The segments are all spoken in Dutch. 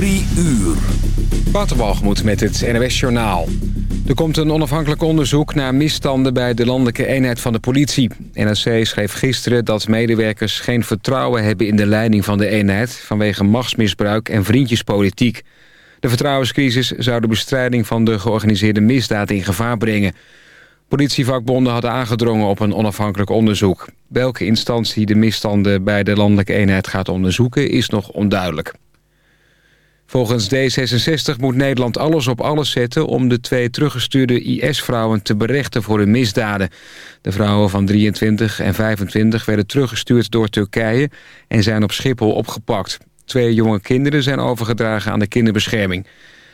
Drie uur. Waterbalgemoed met het NWS Journaal. Er komt een onafhankelijk onderzoek naar misstanden bij de landelijke eenheid van de politie. NRC schreef gisteren dat medewerkers geen vertrouwen hebben in de leiding van de eenheid... vanwege machtsmisbruik en vriendjespolitiek. De vertrouwenscrisis zou de bestrijding van de georganiseerde misdaad in gevaar brengen. Politievakbonden hadden aangedrongen op een onafhankelijk onderzoek. Welke instantie de misstanden bij de landelijke eenheid gaat onderzoeken is nog onduidelijk. Volgens D66 moet Nederland alles op alles zetten... om de twee teruggestuurde IS-vrouwen te berechten voor hun misdaden. De vrouwen van 23 en 25 werden teruggestuurd door Turkije... en zijn op Schiphol opgepakt. Twee jonge kinderen zijn overgedragen aan de kinderbescherming.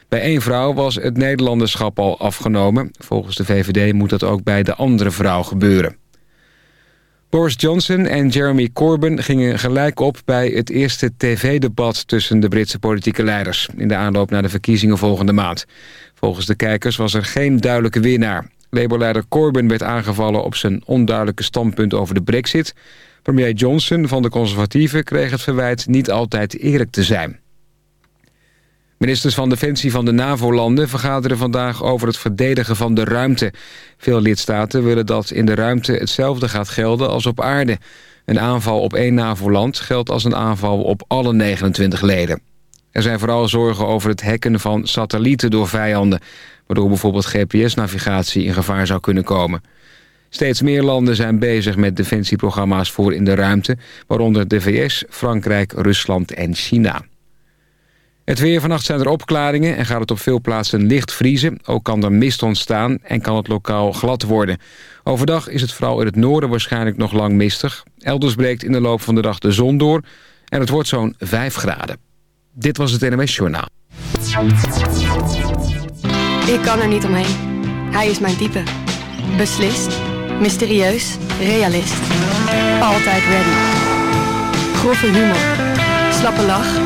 Bij één vrouw was het Nederlanderschap al afgenomen. Volgens de VVD moet dat ook bij de andere vrouw gebeuren. Boris Johnson en Jeremy Corbyn gingen gelijk op bij het eerste tv-debat tussen de Britse politieke leiders in de aanloop naar de verkiezingen volgende maand. Volgens de kijkers was er geen duidelijke winnaar. Labour-leider Corbyn werd aangevallen op zijn onduidelijke standpunt over de brexit. Premier Johnson van de conservatieven kreeg het verwijt niet altijd eerlijk te zijn. Ministers van Defensie van de NAVO-landen vergaderen vandaag over het verdedigen van de ruimte. Veel lidstaten willen dat in de ruimte hetzelfde gaat gelden als op aarde. Een aanval op één NAVO-land geldt als een aanval op alle 29 leden. Er zijn vooral zorgen over het hacken van satellieten door vijanden... waardoor bijvoorbeeld GPS-navigatie in gevaar zou kunnen komen. Steeds meer landen zijn bezig met defensieprogramma's voor in de ruimte... waaronder de VS, Frankrijk, Rusland en China. Het weer vannacht zijn er opklaringen en gaat het op veel plaatsen licht vriezen. Ook kan er mist ontstaan en kan het lokaal glad worden. Overdag is het vooral in het noorden waarschijnlijk nog lang mistig. Elders breekt in de loop van de dag de zon door en het wordt zo'n 5 graden. Dit was het NMS Journaal. Ik kan er niet omheen. Hij is mijn type. Beslist, mysterieus, realist. Altijd ready. Grove humor. Slappe lach.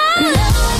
love.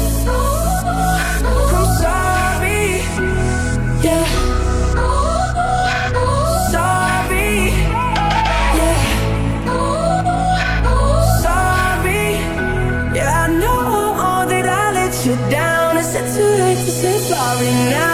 Yeah. now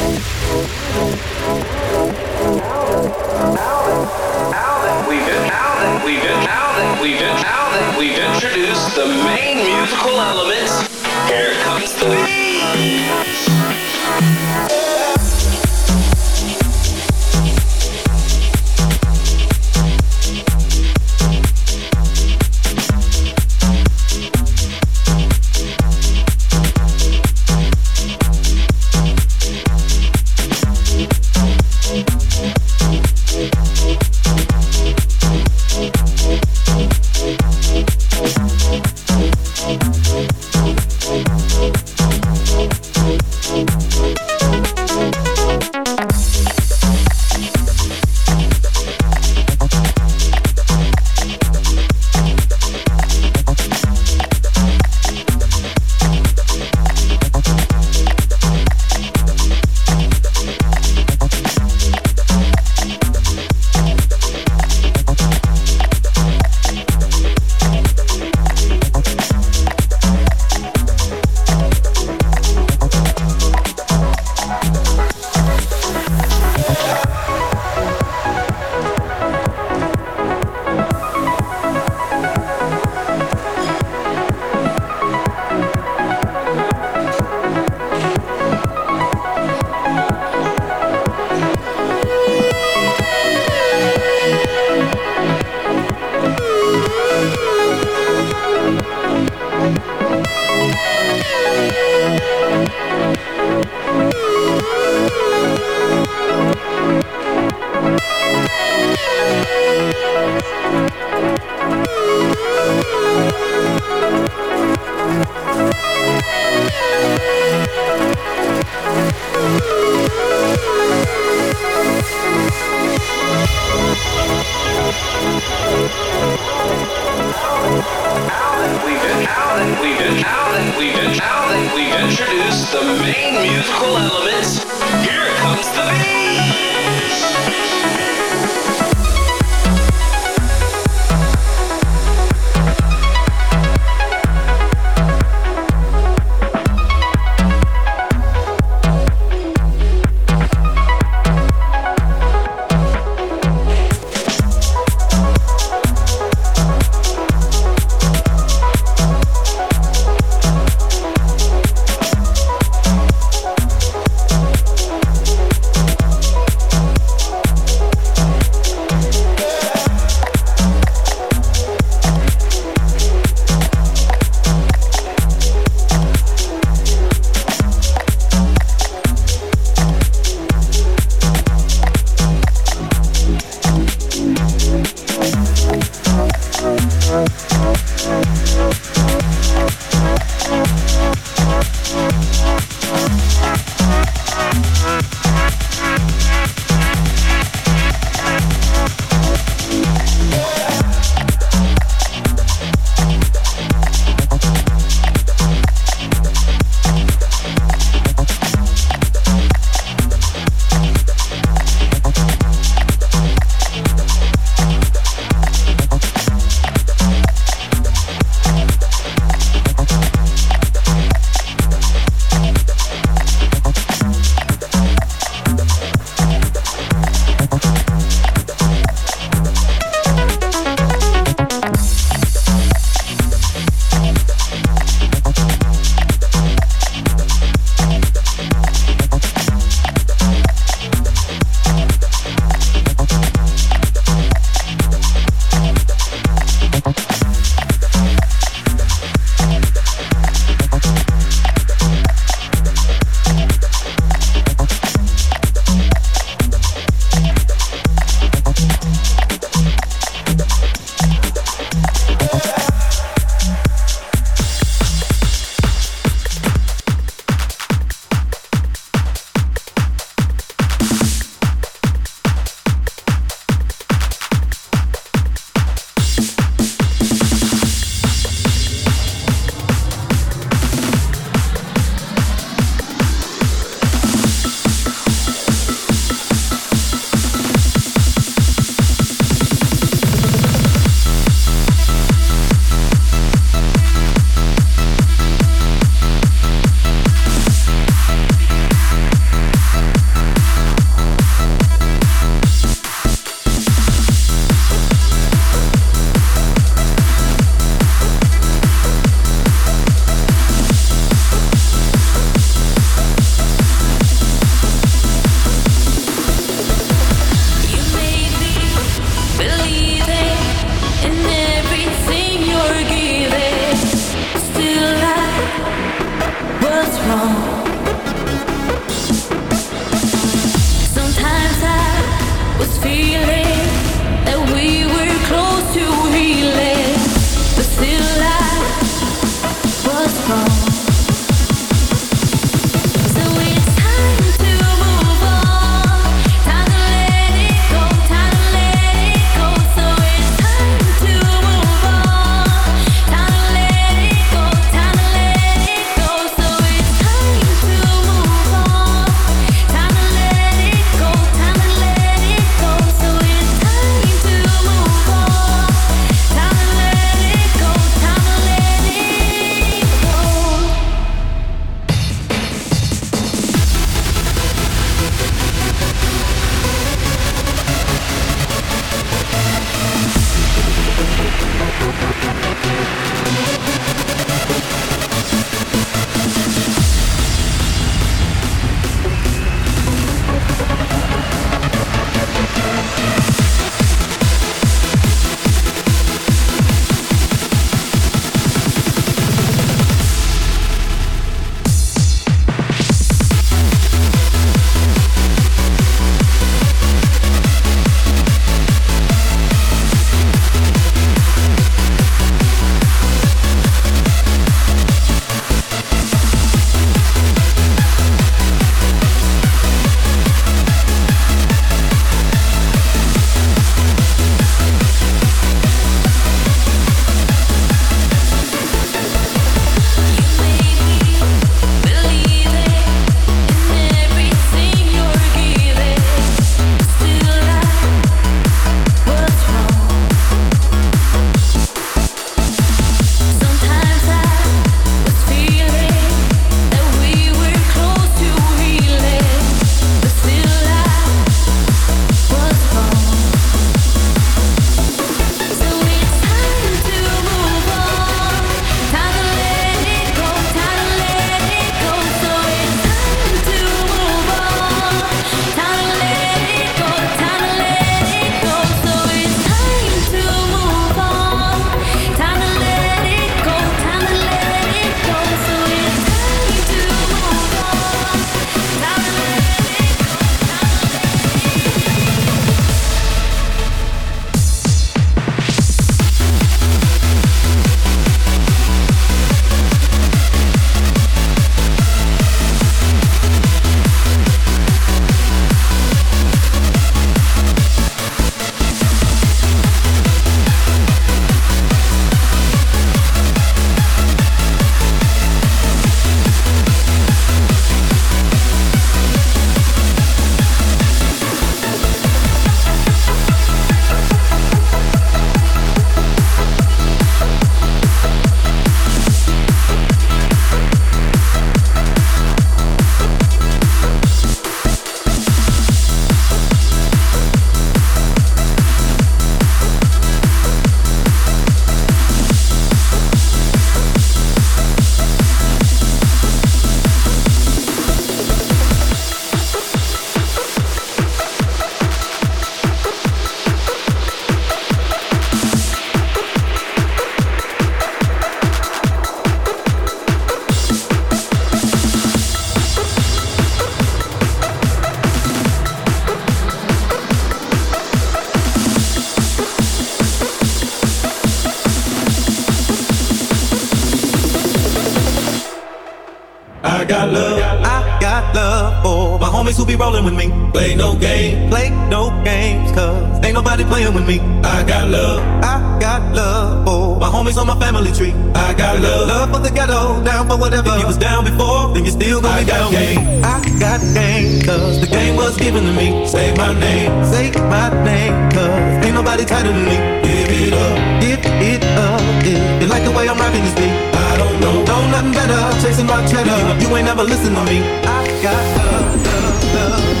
I be. Game. I got game, cause the game was given to me. Say my name, say my name, cause ain't nobody tighter than me. Give it up, give it up. If you like the way I'm rocking this beat, I don't know. Know nothing better, chasing my cheddar. You ain't never listen to me. I got love, love, love,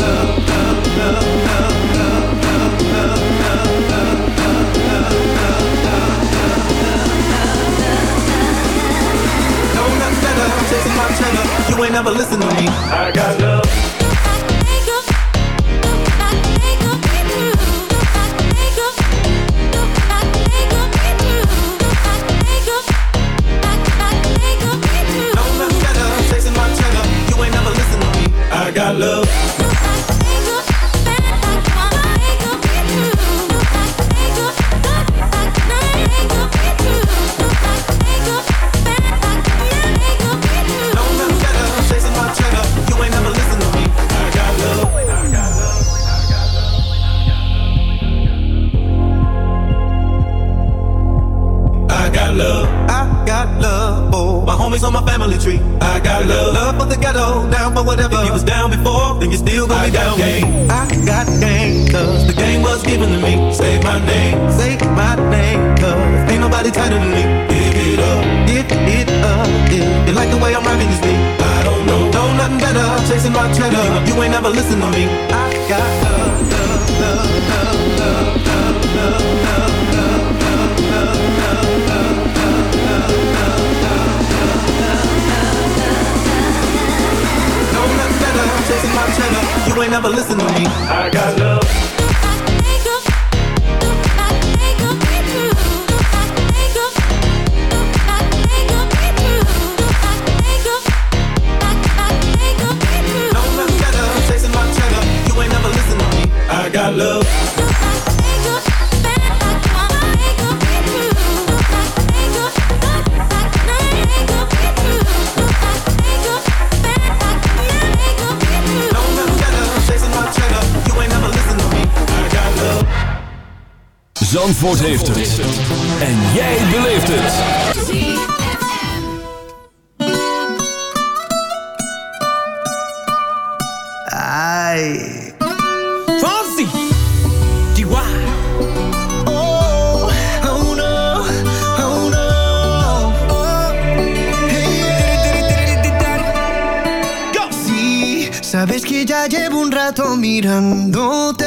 love, love, love, Chasing ain't never listen to me. I got love. Zandvoort heeft het. En jij beleeft het. Ay. Fonsi. Chihuahua. Oh, oh no, oh sabes que ya llevo un rato mirándote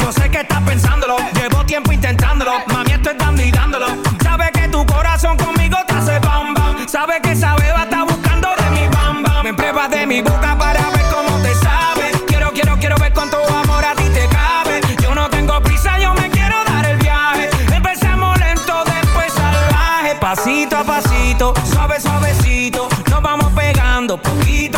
Yo sé que estás pensándolo. Llevo tiempo intentándolo. Mami, estoy dando y dándolo. Sabe que tu corazón conmigo te hace bam bam. Sabe que esa beba está buscando de mi bam bam. Me pruebas de mi boca para ver cómo te sabe. Quiero, quiero, quiero ver cuánto amor a ti te cabe. Yo no tengo prisa, yo me quiero dar el viaje. Empecemos lento, después salvaje. Pasito a pasito, suave, suavecito. Nos vamos pegando poquito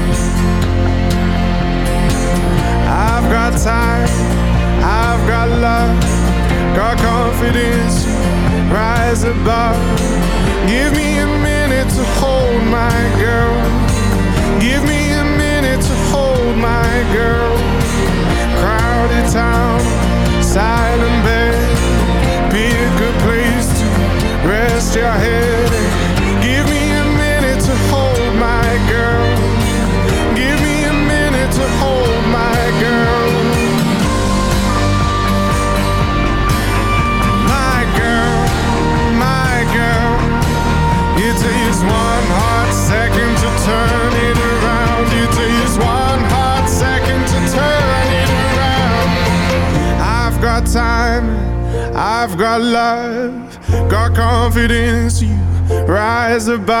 Got time, I've got love, got confidence, rise above. Give me a minute to hold my girl. about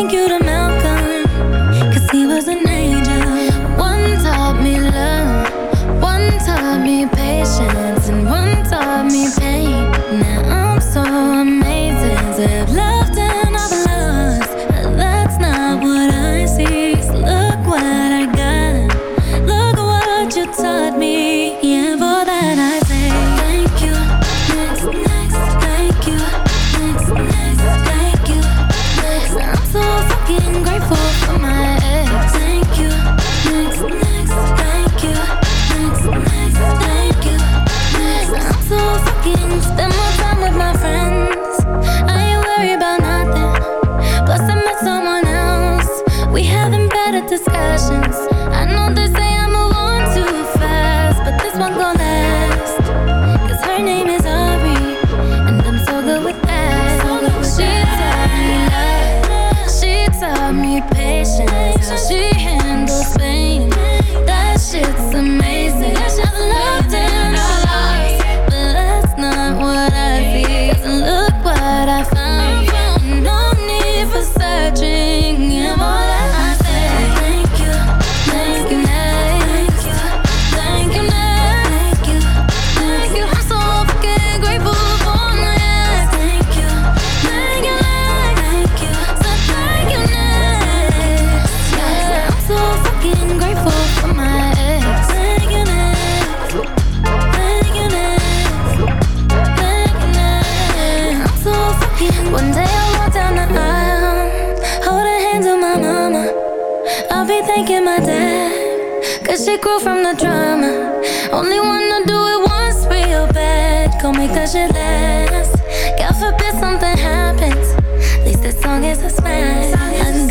thank you to thanking my dad. Cause she grew from the drama. Only wanna do it once real bad Call me cause shit last. God forbid something happens. At least as long as I smash.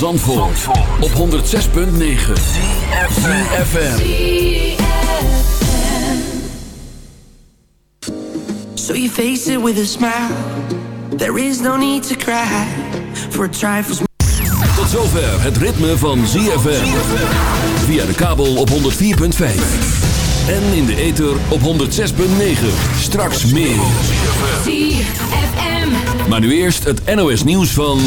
Zandvoort, op 106.9 CFFM So you face it with a smile. There is no need to cry for a trifle's Tot zover het ritme van ZFM. Via de kabel op 104.5. En in de ether op 106.9. Straks meer. Maar nu eerst het NOS nieuws van...